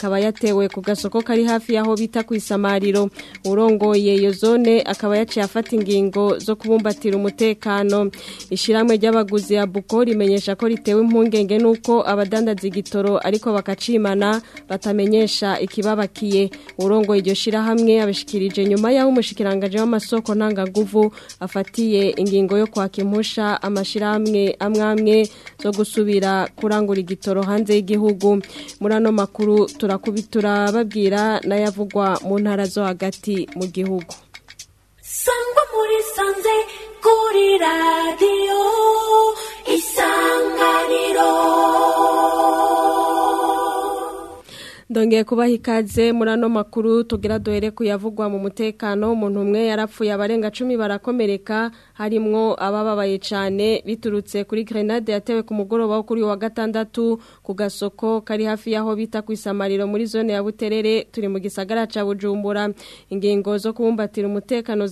kaba yatewe ku gasoko kari hafi yaho bita ku isamariro urongoye iyo zone akaba yaciye afata ingingo zo kubumbatira umutekano umutekano ishyirahamwe ry'abaguzi ya buko rimenyesha ko ritewe impungenge n'uko abadandaza igitoro ariko bakacimana batamenyesha ikibabakiye urongoye iryo shyirahamwe abashyikirije nyuma y'aho umushyikiranganje w'amasoko ntangaguvu afatiye ingingo yo kwaka impusha amashyirahamwe amwe amwe zo gusubira kurangura igitoro hanze y'igihugu muri ano makuru turababwira n'ayavugwa mu ntara zo hagati mu gihugu sangwa muri sanze kuri radiyo isanganiro donge kubaha ikaze muri makuru tugira duhere kuyavugwa mu mutekano umuntu umwe yarapfuye abarenga cumi barakomereka harimwo abababaye cyane biturutse kuri grenade yatewe ku mugoroba wo kuri wa gatandatu ku gasoko kari hafi y'aho bita ku isamariro muri zone ya buterere turi mu gisagara cya bujumbura ingingo zo kubumbatira umutekano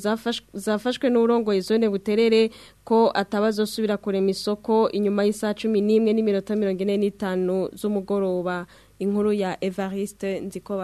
zafashwe n'urongoye zone buterere ko atabazosubira kurema isoko inyuma y'isaha cumi n'imwe n'iminota mirongo ine n'itanu z'umugoroba inkuru ya evariste nziko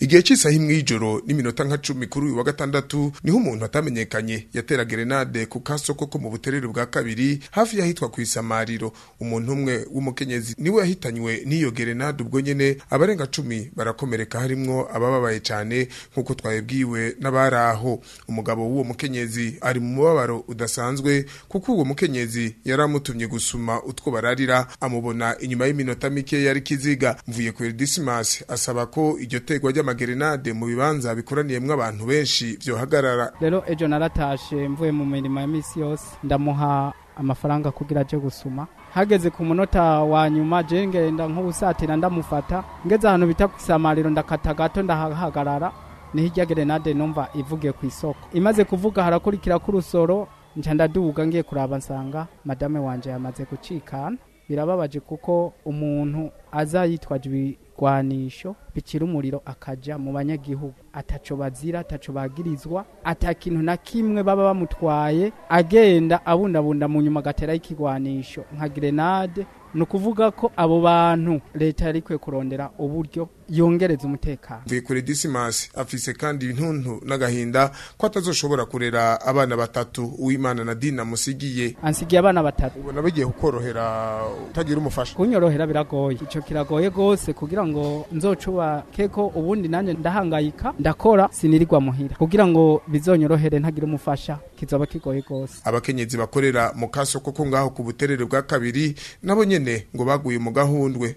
igihe cy'isaha imwe y'ijoro n'iminota nka cumi kuri uyu wa gatandatu niho umuntu atamenyekanye yatera gerenade ku kasoko ko mu buterere bwa kabiri hafi y'ahitwa ku isamariro umuntu umwe w'umukenyezi niwe yahitanywe n'iyo gerenade ubwo nyine abarenga cumi barakomereka harimwo abababaye cyane nk'uko twabibwiwe n'abari aho umugabo w'uwo mukenyezi ari mu mubabaro udasanzwe kuko uwo mukenyezi yari amutumye gusuma utwo bararira amubona inyuma y'iminota mike yari kiziga mvuye kuri eridisimas asaba ko iryo tegwa amagerenade mu bibanza bikoraniyemwo abantu benshi byohagarara rero ejo naratashe mvuye mu mirimo ya misi yose ndamuha amafaranga kugira aje gusuma hageze ku munota wa nyuma je nk'ubusatira ndamufata ngeze ahantu bita ku ndakata gato ndahagarara ni hirya gerenade numva ivugiye ku isoko imaze kuvuga harakurikira ko urusoro nca ndaduga ngiye kuraba nsanga madame wanje yamaze gucikana birababaje kuko umuntu aza yitwaje ibigwanisho bikira umuriro akajya mu banyagihugu ataco bazira ataco bagirizwa ata na kimwe baba bamutwaye agenda abundabunda mu nyuma gatera y'ikigwanisho nka grenade ni ukuvuga ko abo bantu leta yari ikwiye kurondera uburyo yongereza umutekano mvuyekure disimasi afise kandi intuntu n'agahinda ko atazoshobora kurera abana batatu uwimana na dina musigiye ansigiye abana batatu ubona bigiye kukorohera utagira umufasha kunyorohera biragoye icyo kiragoye rwose kugira ngo nzocuba ubundi nanjye ndahangayika ndakora sinirirwa muhira kugira ngo bizonyorohere ntagira umufasha kizoba kigoye gose abakenyezi bakorera mu kasoko ko ngaho ku buterere bwa kabiri nabo nyene ngo baguye mu gahundwe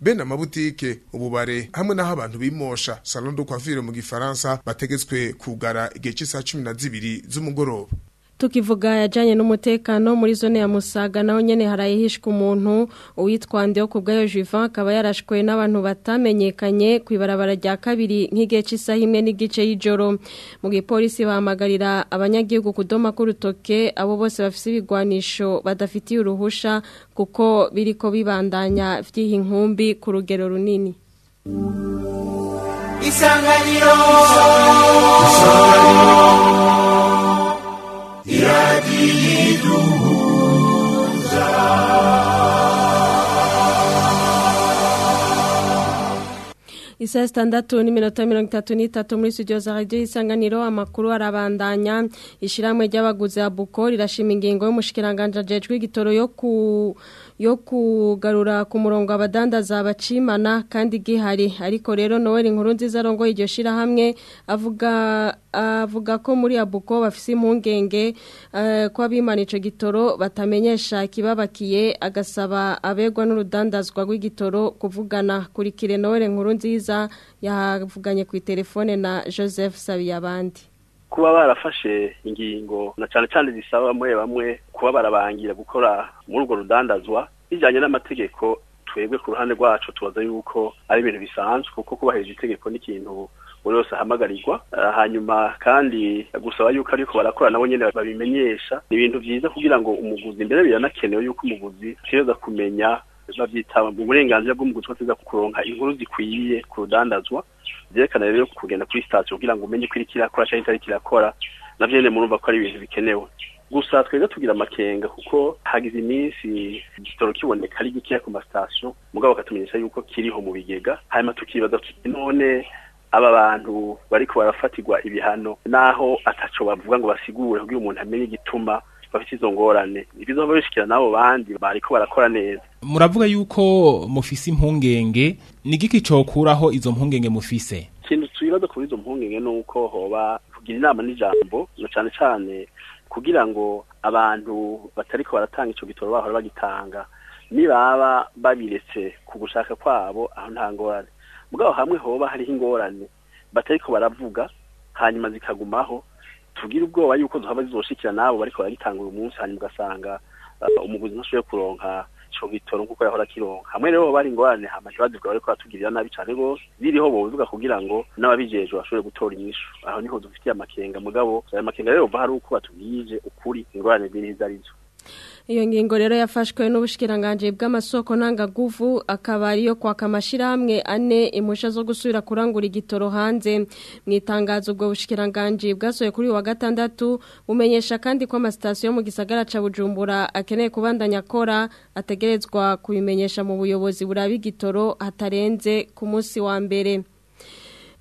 bene amabutike ububare hamwe n'aho abantu bimosha salon de coiffure mu gifaransa bategetswe kugara igihe cy'isaha cumi na zibiri z'umugoroba tukivuga yajyanye n'umutekano muri zone ya musaga naho nyine harayihishwe umuntu uwitwa ku bwayo Juvan akaba yarashwe n'abantu batamenyekanye ku ibarabara rya kabiri nk'igihe cy'isaha imwe n'igice y'ijoro mu gipolisi bahamagarira abanyagihugu kudoma k'urutoke abo bose bafite ibigwanisho badafitiye uruhusha kuko biri ko bibandanya by'iyi nkumbi ku rugero runini isanganiro isaha zitandatu n'iminota mirongo itatu n'itatu muri studio za radiyo y'isanganiro amakuru arabandanya ishyirahamwe ry'abaguzi ya buko rirashima ingingo y'umushyikiranganje agejwe igitoro yo ku yo kugarura ku murongo abadandaza bacimana kandi gihari ariko rero Noel inkuru nziza arongoye iryo shirahamwe avuga avuga ko muri abuko bafise impungenge eh, ko abimana icyo gitoro batamenyesha kibabakiye agasaba abegwa n'urudandazwa rw'igitoro kuvugana kuri kire Noel inkuru nziza yavuganye ku telefone na Joseph Sabiyabandi kuba barafashe ingingo na cyane cyane zisaba bamwe bamwe kuba barabangira gukora muri urwo rudandazwa bijyanye n'amategeko twebwe ku ruhande rwacu tubaza yuko ari ibintu bisanzwe kuko kubahiriza itegeko n'ikintu buri wese ahamagarirwa eh, hanyuma kandi gusaba yuko ariko barakora nabo nyine babimenyesha ni ibintu byiza kugira ngo umuguzi mbere biranakenewe yuko umuguzi ashobora kumenya biba byitabwa uburenganzira bw'umugutwa nziza ku kuronka inkuru zikwiriye ku byerekana rero kugenda kuri sitasiyo kugira ngo umenye ko iri kirakora cyangwa itari kirakora nabyo nyine murumva ko ari ibintu bikenewe gusa twebwe tugira amakenga kuko hagize iminsi igitoro kiboneka ari gikeya ku masitasiyo mugabo bakatumenyesha yuko kiriho mu bigega hanyuma tukibaza tuti none aba bantu bari barafatirwa ibihano naho ataco bavuga ngo basigure kugira umuntu amenye igituma kiba cy'izo ngorane bishikira nabo bandi bariko barakora neza muravuga yuko mufise impungenge nigiki cokuraho izo mpungenge mufise ikintu twibaza kuri izo mpungenge nuko hoba kugira inama n'ijambo no cane cane kugira ngo abantu batariko baratanga ico gitoro bahora bagitanga nibaba babiretse ku gushaka kwabo aho nta ngorane mugabo hamwe hoba hariho ingorane batariko baravuga hanyuma zikagumaho tugira ubwoba yuko duhava zizoshikira nabo bariko baragitanga uyu hanyuma ugasanga uh, umuguzi ntashoboye kuronka ico gitoro nk'uko yahora akironka hamwe rero bari ingorane hama ntibazivuga bariko batugirira nabi cane rwose biriho bobivuga kugira ngo n'ababijejwe bashobore gutora inyishu aho niho dufitiye amakenga mugabo ayo makenga rero bava hari uko batubwije ukuri ingorane ziri izo arizo iyo ngingo rero yafashwe n'ubushikiranganje bw'amasoko ntangaguvu akaba ariyo kwaka amashyirahamwe ane impushya zo gusubira kurangura igitoro hanze mu itangazo ubwo bushikiranganje bwasohoye kuri uyu wa gatandatu bumenyesha kandi ko amasitasiyo yo mu gisagara cya bujumbura akeneye kubandanya akora ategerezwa kubimenyesha mu buyobozi buraba igitoro hatarenze ku munsi wa mbere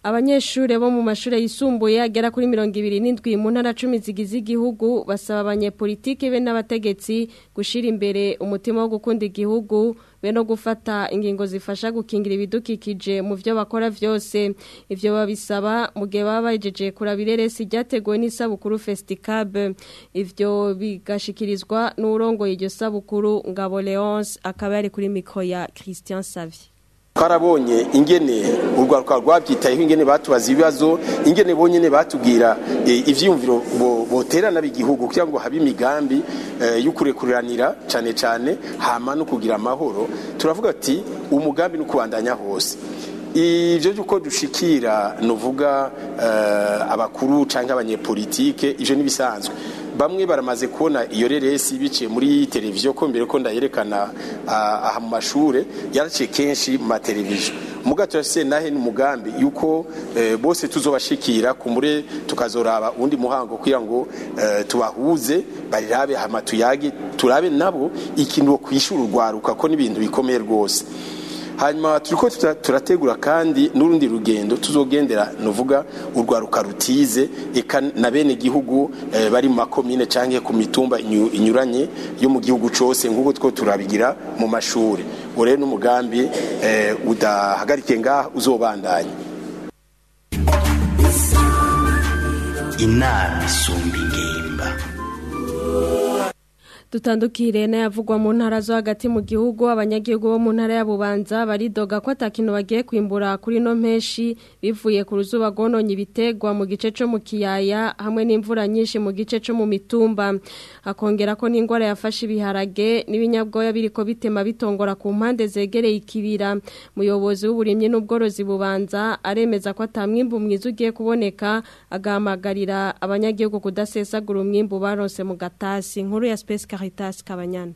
abanyeshuri bo mu mashuri yisumbuye agera kuri mirongo ibiri n'indwi mu ntara cumi zigize igihugu basaba abanyepolitiki be n'abategetsi gushira imbere umutima wo gukunda igihugu be no gufata ingingo zifasha gukingira ibidukikije mu byo bakora byose ibyo babisaba mu gihe baba bagejeje kurabireresi ryateguwe n'isabukuru fesitikabe ibyo bigashikirizwa n'urongoye iryo sabukuru ngabo leonce akaba yari kuri mikoro ya christian savi twarabonye ingene urwaruka rwabyitayeho ingene batubaza ibibazo ingene bonyine batubwira e, ibyiyumviro boterana b'igihugu kugira ngo habe imigambi e, yo kurekuranira cyane cyane hama no kugira amahoro turavuga ati umugambi ni ukubandanya hose ibyo uko dushikira nuvuga e, abakuru cyangwa abanyepolitike ibyo ntibisanzwe bamwe baramaze kubona iyo reresi biciye muri televiziyo ko mbere ko ndayerekana aha mu mashuri yaraciye kenshi mu mateleviziyo mugato se nahe n'umugambi yuko e, bose tuzobashikira ku mure tukazoraba undi muhango kugira ngo e, tubahuze barirabe hama tuyage turabe nabo ikintu ku ishuri urwaruka ko n'ibintu bikomeye rwose hanyuma turi ko turategura kandi n'urundi rugendo tuzogendera nuvuga urwaruka rutize eka na bene gihugu eh, bari mu makomine cyangwa ku mitumba inyuranye yo mu gihugu cyose nk'uko two turabigira mu mashuri urebe n'umugambi eh, udahagarike ngaha uzobandanya inama isumbi dutandukire yavugwa mu ntara zo hagati mu gihugu abanyagihugu bo mu ntara ya Bubanza baridoga ko atakintu bagiye kwimbura kuri no menshi bivuye ku ruzuba rwononye ibitegwa mu gice cyo mu kiyaya hamwe n'imvura nyinshi mu gice cyo mu mitumba akongera ko n'indwara yafashe ibiharage n'ibinyabwoya biriko bitema bitongora ku mpande zegereye ikibira umuyobozi w'uburimyi n'ubworozi bubanza aremeza ko atamwimbu mwiza ugiye kuboneka agahamagarira abanyagihugu kudasesagura umwimbu baronse mu gatasi nkuru ya Space Caritas Cabañán.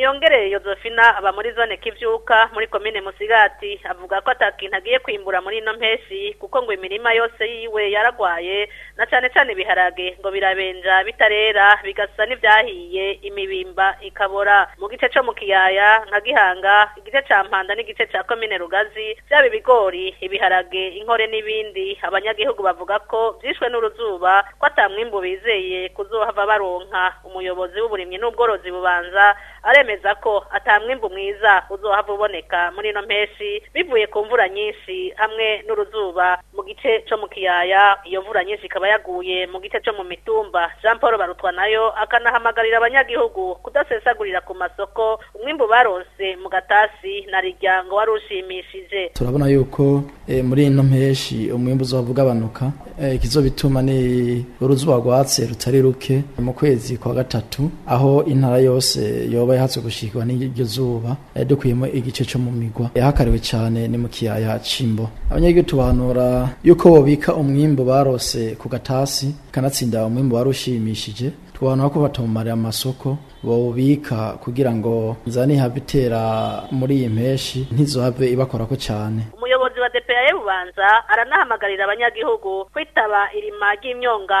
yongereye Josephine aba muri zone kibyuka muri komine musigati avuga ko atakintu agiye kwimbura muri ino mpeshyi kuko ngo imirima yose yiwe yaragwaye na cyane cyane ibiharage ngo birabenja bitarera bigasa n'ibyahiye imibimba ikabora mu gice cyo mu kiyaya nka gihanga igice cya mpanda n'igice cya komine rugazi byaba ibigori ibiharage inkore n'ibindi abanyagihugu bavuga ko byishwe n'uruzuba ko atamwimbu bizeye kuzohava baronka umuyobozi w'uburimyi n'ubworozi bubanza aremeza ko atamwimbu mwiza uzohava uboneka muri ino mpeshyi bivuye ku mvura nyinshi hamwe n'uruzuba mu gice cyo mu kiyaya iyo mvura nyinshi ikaba yaguye mu gice cyo mu mitumba jean paul barutwa nayo akanahamagarira abanyagihugu kudasesagurira ku masoko umwimbu baronse mu gatasi na rijya ngo wari ushimishije turabona yuko eh, muri ino mpeshyi umwimbu uzohava ugabanuka ikizobituma eh, ni uruzuba rwatse rutari ruke mu kwezi kwa gatatu aho intara yose yoba yahatse gushikwa n'iryo zuba eh, dukuyemo igice cyo mu migwa yahakariwe eh, cyane ni mu kiyaya cimbo abanyagihugu tubahanura yuko bobika umwimbu barose ku gatasi kanatsinda umwimbo wari ushimishije abantu bako batamumarira amasoko bawubika kugira ngo nzani habitera muri iyi mpeshi ntizohave ibakorako cyane umuyobozi wa DPA Bubanza aranahamagarira abanyagihugu kwitaba irima ry'imyonga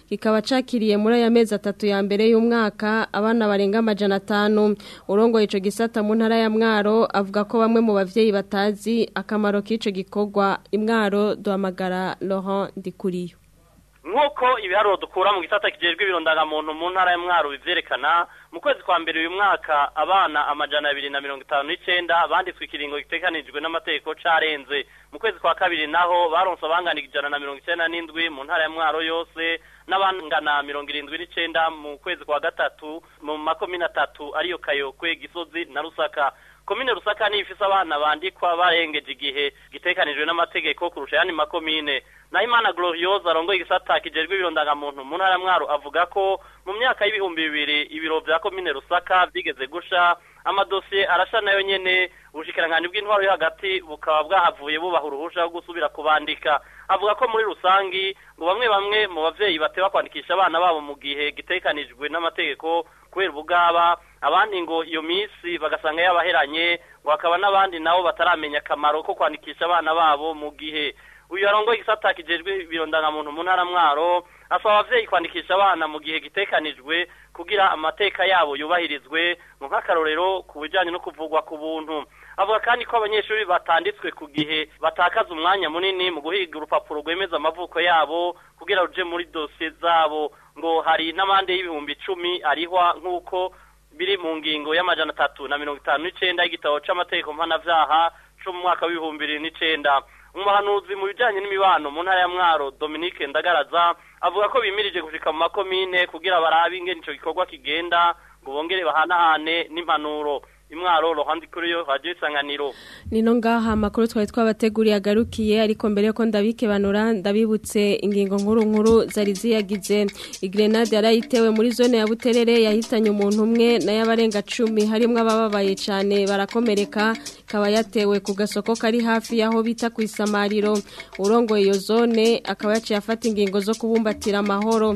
kikaba cakiriye muri aya mezi atatu ya mbere y'umwaka abana barenga amajana atanu urongoye ico gisata mu ntara ya mwaro avuga ko bamwe mu bavyeyi batazi akamaro k'ico gikorwa imwaro duhamagara Laurent Ndikuriyo nk'uko ibiharuro dukura mu gisata kijejwe ibirondangamuntu mu ntara ya mwaro bivyerekana mu kwezi kwa mbere uyu mwaka abana amajana abiri na mirongo itanu n'icenda banditswe ikiringo gitekanijwe n'amategeko carenze mu kwezi kwa kabiri naho baronse abangana ijana na mirongo icenda n'indwi mu ntara ya mwaro yose n'abangana mirongo irindwi n'icenda mu kwezi kwa gatatu mu makomine atatu ariyo kayokwe gisozi na rusaka komine rusaka niyo ifise abana bandikwa barengeje igihe gitekanijwe n'amategeko kurusha ayandi makomine nahimana gloriose arongoye igisata kijejwe ibirondangamuntu mu ntara mwaro avuga ko mu myaka y'ibihumbi bibiri ibiro bya komine rusaka byigeze gusha amadosiye arasha nayo nyene ubushikiranganji bw'intwaro yo hagati bukaba bwahavuye bubaha uruhusha rwo gusubira kubandika avuga ko muri rusange ngo bamwe bamwe mu babyeyi bateba kwandikisha abana babo mu gihe gitekanijwe n'amategeko kubera ubugaba abandi ngo iyo minsi bagasanga yabaheranye ngo hakaba n'abandi nabo bataramenya akamaro ko kwandikisha abana babo mu gihe uyu yarongoye igisata kijejwe ibirondamuntu mu ntara mwaro asaba abavyeyi kwandikisha abana mu gihe gitekanijwe kugira amateka yabo yubahirizwe mu nk'akarorero ku bijanye no kuvugwa ku buntu avuga kandi ko abanyeshuri batanditswe ku gihe batakaza umwanya munini mu guhiga urupapuro rwemeza amavuko yabo kugira ruje muri dosiye zabo ngo hari n'amande y'ibihumbi icumi arihwa nk'uko biri mu ngingo y'amajana atatu na mirongo itanu n'icenda y'igitabo c'amategeko mpanavyaha co w'ibihumbi bibiri n'icenda umuhanuzi mu bijyanye n'imibano mu ntara ya mwaro dominique ndagaraza avuga ko bimirije gushika mu makomine kugira barabe ingene ico gikorwa kigenda ngo bongere bahanahane n'impanuro imwaro ruhande kuri yo radio isanganiro nino ngaha amakuru twari twabateguriye agarukiye ariko mbere yuko ndabikebanura ndabibutse ingingo nkuru nkuru zari ziyagize igrenade yarayitewe muri zone ya buterere yahitanye umuntu umwe n'ayabarenga cumi harimo abababaye cyane barakomereka kaba yatewe ku gasoko kari hafi yaho bita ku isamariro urongoye iyo zone akaba yaciye afata ingingo zo kubumbatira amahoro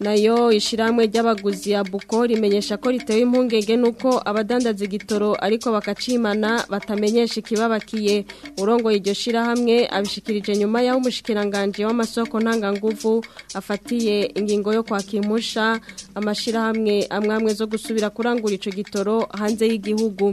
nayo ishyirahamwe ry'abaguzi ya buko rimenyesha ko ritewe impungenge n'uko abadandaza igitoro ariko bakacimana batamenyesha ikibabakiye urongoye iryo shyirahamwe abishikirije nyuma y'aho umushikiranganje w'amasoko ntanganguvu afatiye ingingo yo kwakimusha amashyirahamwe amwe amwe zo gusubira kurangura icyo gitoro hanze y'igihugu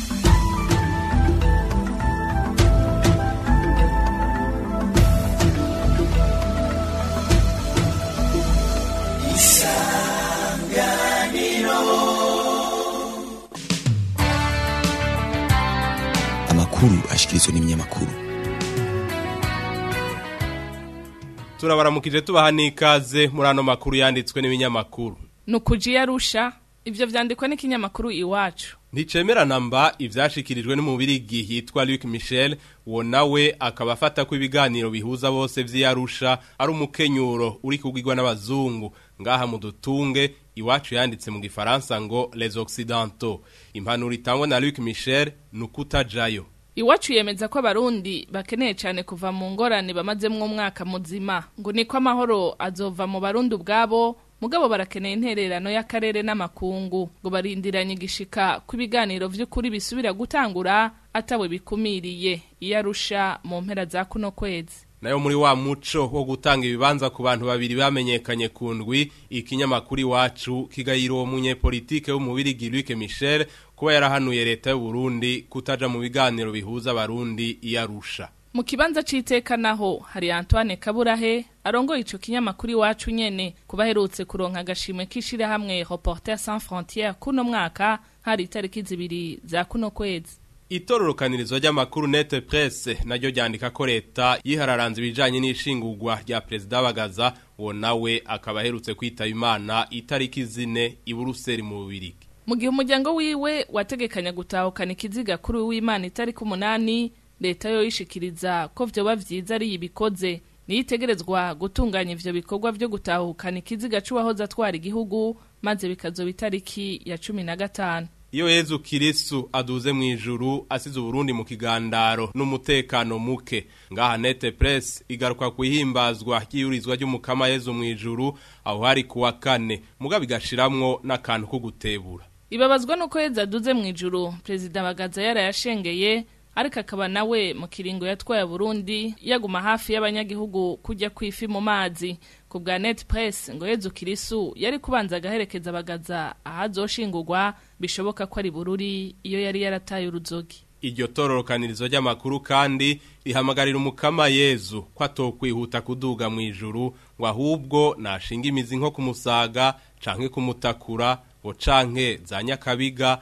ashyikirizwa n'ibinyamakuru turabaramukije tubaha n'ikaze muri ano makuru yanditswe n'ibinyamakuru ni ukujiya rusha ibyo byandikwa n'ikinyamakuru iwacu nticemera namba ibyashyikirijwe n’umubiri yitwa Luke Michel uwo nawe akaba afata ko ibiganiro bihuza bose by'iyarusha ari umukenyuro uri kugwigwa n'abazungu ngaha mu dutunge iwacu yanditse mu gifaransa ngo les occidentaux impanuro itangwa na Luke Michel ni ukutajayo iwacu yemeza ko abarundi bakeneye cyane kuva mu ngorane bamazemo umwaka muzima ngo niko amahoro azova mu barundi ubwabo mugabo barakeneye intererano y'akarere n'amakungu ngo barindiranye igishika ku biganiro by'ukuri bisubira gutangura atawe bikumiriye iyo arusha mu mpera za kuno kwezi nayo muri wa muco wo gutanga ibibanza ku bantu babiri bamenyekanye ku ndwi ikinyamakuru iwacu kigayiromunye politike w'umubiri Luc Michel kuba yarahanuye leta y'u Burundi kutaja mu biganiro bihuza abarundi iyarusha mu kibanza c'iteka naho hari Antoine Kaburahe arongoye ico kinyamakuru iwacu nyene kuba aherutse kuronka agashimwe k'ishira hamwe reporter sans frontières kuno mwaka hari itariki zibiri za kuno kwezi itororokanirizo ry'amakuru nete presse naryo ryandika ko leta yihararanze ibijanye n'ishingurwa rya perezida bagaza uwo nawe akaba aherutse kwitaba imana itariki zine i Buruseli mu Bubirigi mu gihe umuryango wiwe wategekanya gutahukana ikiziga kuri w'imana itariki umunani leta yo yishikiriza ko vyoba vyiza ari ibikoze niyo itegerezwa gutunganya ivyo bikorwa byo gutahukana ikiziga c'uwahoze atwara igihugu maze bikazo bitariki ya cumi na gatanu iyo yezu kirisu aduze mu ijuru asize Burundi mu kigandaro n'umutekano muke ngaha nete press igaruka kuhimbazwa ry'iyurizwa ry'umukama yezu mu ijuru aho hari kuwa kane mugabe igashiramwo n'akantu ko gutebura ibabazwa nuko yeza aduze mu ijuru perezida bagaza yarayashengeye ariko akaba nawe mu kiringo yatwaye Burundi yaguma hafi y'abanyagihugu kujya ku ifi mu mazi ku bwa net press ngo yezu kirisu yari kubanza agaherekeza abagaza ahazoshingurwa bishoboka ko ari bururi iyo yari yarataye uruzogi iryo tororokanirizo ry'amakuru kandi rihamagarira umukama yezu ko atokwihuta kuduga mu ijuru ngo ahubwo nashinga imizi nko kumusaga canke kumutakura canke za nyakabiga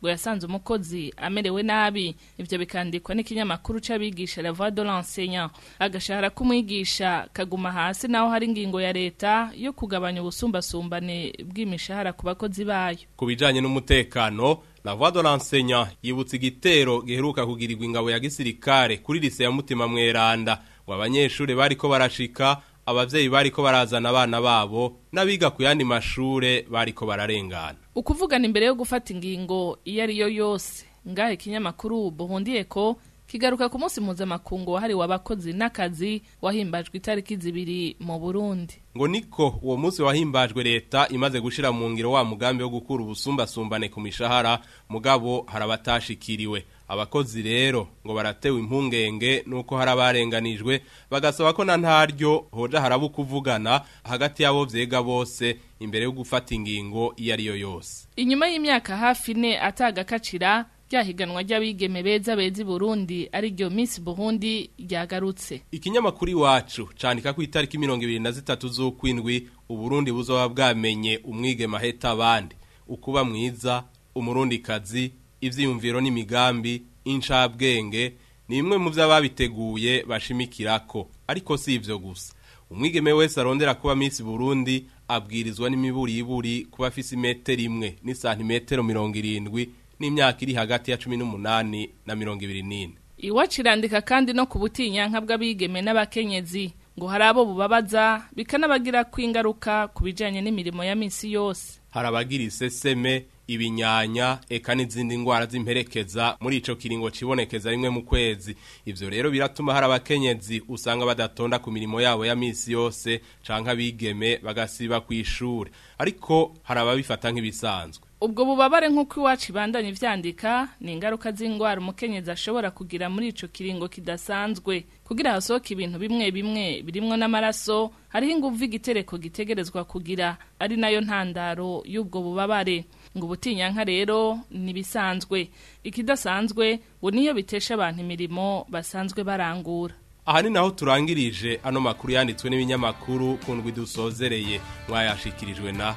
ngo yasanze umukozi amerewe nabi ibyo bikandikwa n'ikinyamakuru cy'abigisha la voix de l'enseignant agashahara k'umwigisha kaguma hasi naho hari ingingo ya leta yo kugabanya ubusumbasumbane bw'imishahara ku bakozi bayo ku bijyanye n'umutekano la voix de l'enseignant yibutse igitero giheruka kugirirwa ingabo ya gisirikare kuri lise ya mutima mweranda ngo abanyeshuri bariko barashika abavyeyi bariko barazana abana babo n'abiga ku yandi mashure bariko bararengana ukuvugana imbere yo gufata ingingo iyo ari yo yose ngahe kinyamakuru buhundiye ko kigaruka ku munsi mpuzamakungu wahariwe abakozi n'akazi wahimbajwe itariki zibiri mu burundi ngo niko uwo munsi wahimbajwe leta imaze gushyira mu ngiro wa mugambi wo gukura ubusumbasumbane ku mishahara mugabo hari abatashikiriwe abakozi rero ngo baratewe impungenge nuko hari abarenganijwe bagasaba ko na ntaryo hoja haraba ukuvugana hagati y'abo byega bose imbere yo gufata ingingo iyo ari yo yose inyuma y'imyaka hafi ne atagakacira rya higanwa ry'abigeme beza beza Burundi ari ryo Miss Burundi ryagarutse ikinyamakuru iwacu candika ku itariki mirongo ibiri na zitatu z'ukwindwi uburundi buzoba bwamenye umwige maheta abandi ukuba mwiza umurundikazi ivyiyumviro n'imigambi incabwenge ni imwe mu vy'ababiteguye bashimikirako ariko si ivyo gusa umwigeme wese arondera kuba Miss Burundi abwirizwa n'imiburiburi kuba afise imetero imwe n'isantimetero mirongo irindwi n'imyaka iri hagati ya cumi n'umunani na mirongo ibiri n'ine iwacu kandi no ku butinyanka bw'abigeme n'abakenyezi ngo hari abo bubabaza bikanabagira kw'ingaruka ku bijyanye n'imirimo ya minsi yose hari iseseme ibinyanya eka n'izindi ndwara z'imperekeza muri icyo kiringo kibonekeza rimwe mu kwezi ibyo rero biratuma hari abakenyezi usanga badatonda ku mirimo yabo ya minsi yose cyangwa abigeme bagasiba ku ishuri ariko harababifata nk'ibisanzwe ubwo bubabare nk'uko iwacu ibandanye ibyandika ni ingaruka z’ingwara umukenyezi ashobora kugira muri icyo kiringo kidasanzwe kugira hasohoke ibintu bimwe bimwe birimwo n'amaraso hariho ingufu igitereko gitegerezwa kugira ari nayo ntandaro y'ubwo bubabare ngo ubutinyanka rero ntibisanzwe ikidasanzwe ngo niyo bitesha abantu imirimo basanzwe barangura aha ni naho turangirije ano makuru yanditswe n'ibinyamakuru ku ndwi dusozereye mwayashikirijwe na